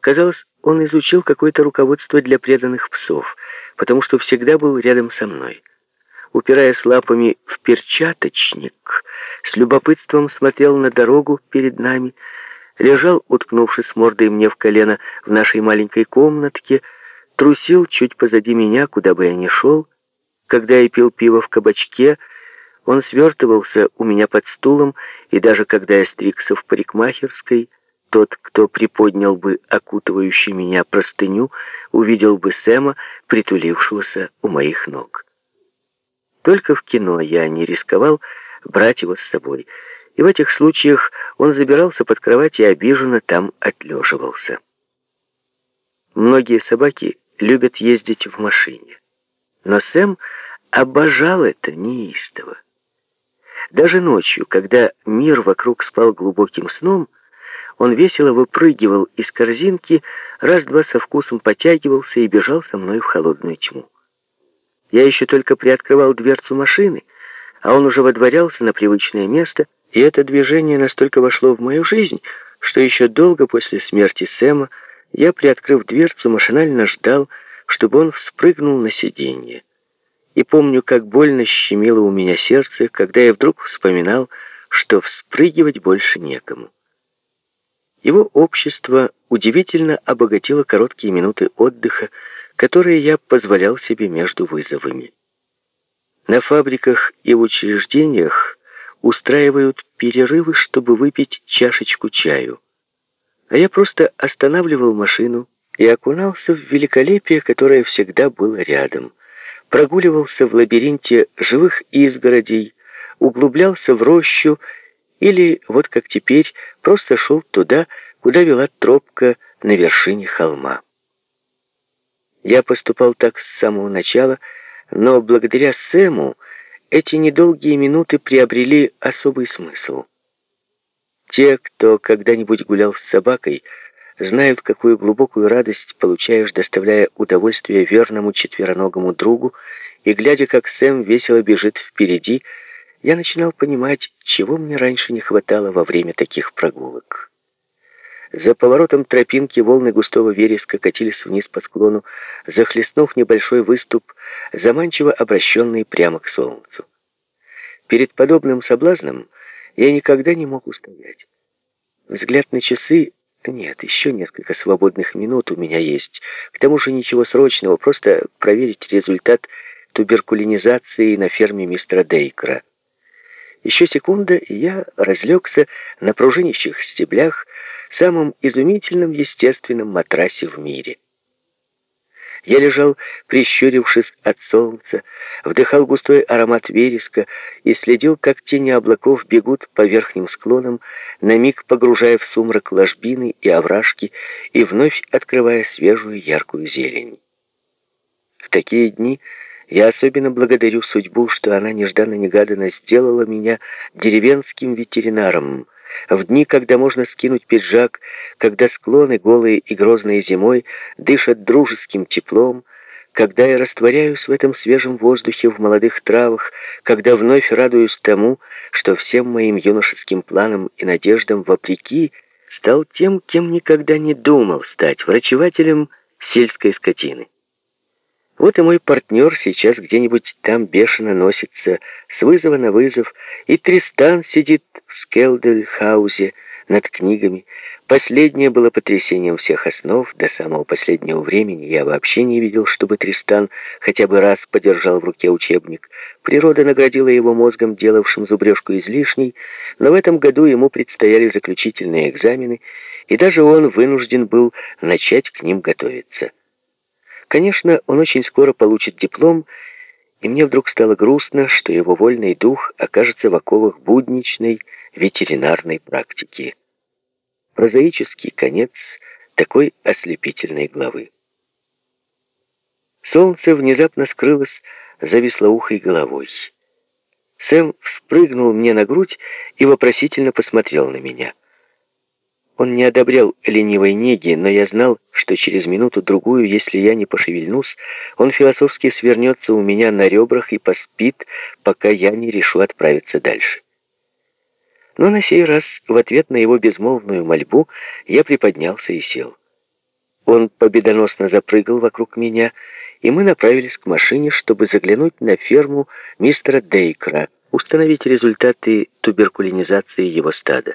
Казалось, он изучил какое-то руководство для преданных псов, потому что всегда был рядом со мной. Упираясь лапами в перчаточник, с любопытством смотрел на дорогу перед нами, лежал, уткнувшись мордой мне в колено в нашей маленькой комнатке, трусил чуть позади меня, куда бы я ни шел. Когда я пил пиво в кабачке, он свертывался у меня под стулом, и даже когда я стригся в парикмахерской, тот, кто приподнял бы окутывающую меня простыню, увидел бы Сэма, притулившегося у моих ног. Только в кино я не рисковал брать его с собой, и в этих случаях он забирался под кровать и обиженно там отлеживался. Многие собаки любят ездить в машине, но Сэм обожал это неистово. Даже ночью, когда мир вокруг спал глубоким сном, он весело выпрыгивал из корзинки, раз-два со вкусом потягивался и бежал со мной в холодную тьму. Я еще только приоткрывал дверцу машины, а он уже водворялся на привычное место, и это движение настолько вошло в мою жизнь, что еще долго после смерти Сэма я, приоткрыв дверцу, машинально ждал, чтобы он вспрыгнул на сиденье. И помню, как больно щемило у меня сердце, когда я вдруг вспоминал, что вспрыгивать больше некому. Его общество удивительно обогатило короткие минуты отдыха, которые я позволял себе между вызовами. На фабриках и в учреждениях устраивают перерывы, чтобы выпить чашечку чаю. А я просто останавливал машину и окунался в великолепие, которое всегда было рядом. Прогуливался в лабиринте живых изгородей, углублялся в рощу или, вот как теперь, просто шел туда, куда вела тропка на вершине холма. Я поступал так с самого начала, но благодаря Сэму эти недолгие минуты приобрели особый смысл. Те, кто когда-нибудь гулял с собакой, знают, какую глубокую радость получаешь, доставляя удовольствие верному четвероногому другу, и, глядя, как Сэм весело бежит впереди, я начинал понимать, чего мне раньше не хватало во время таких прогулок. За поворотом тропинки волны густого вереска катились вниз по склону, захлестнув небольшой выступ, заманчиво обращенный прямо к солнцу. Перед подобным соблазном я никогда не мог устоять. Взгляд на часы... Нет, еще несколько свободных минут у меня есть. К тому же ничего срочного, просто проверить результат туберкулинизации на ферме мистера Дейкера. Еще секунда, и я разлегся на пружинищих стеблях, самом изумительном естественном матрасе в мире. Я лежал, прищурившись от солнца, вдыхал густой аромат вереска и следил, как тени облаков бегут по верхним склонам, на миг погружая в сумрак ложбины и овражки и вновь открывая свежую яркую зелень. В такие дни я особенно благодарю судьбу, что она нежданно-негаданно сделала меня деревенским ветеринаром, в дни, когда можно скинуть пиджак, когда склоны, голые и грозные зимой, дышат дружеским теплом, когда я растворяюсь в этом свежем воздухе в молодых травах, когда вновь радуюсь тому, что всем моим юношеским планам и надеждам вопреки стал тем, кем никогда не думал стать, врачевателем сельской скотины. Вот и мой партнер сейчас где-нибудь там бешено носится, с вызова на вызов, и Тристан сидит в Скелдельхаузе над книгами. Последнее было потрясением всех основ. До самого последнего времени я вообще не видел, чтобы Тристан хотя бы раз подержал в руке учебник. Природа наградила его мозгом, делавшим зубрежку излишней, но в этом году ему предстояли заключительные экзамены, и даже он вынужден был начать к ним готовиться. Конечно, он очень скоро получит диплом, и мне вдруг стало грустно, что его вольный дух окажется в оковах будничной ветеринарной практики. Прозаический конец такой ослепительной главы. Солнце внезапно скрылось за веслоухой головой. Сэм вспрыгнул мне на грудь и вопросительно посмотрел на меня — он не одобрял ленивой неги, но я знал, что через минуту-другую, если я не пошевельнусь, он философски свернется у меня на ребрах и поспит, пока я не решу отправиться дальше. Но на сей раз, в ответ на его безмолвную мольбу, я приподнялся и сел. Он победоносно запрыгал вокруг меня, и мы направились к машине, чтобы заглянуть на ферму мистера Дейкра, установить результаты туберкулинизации его стада.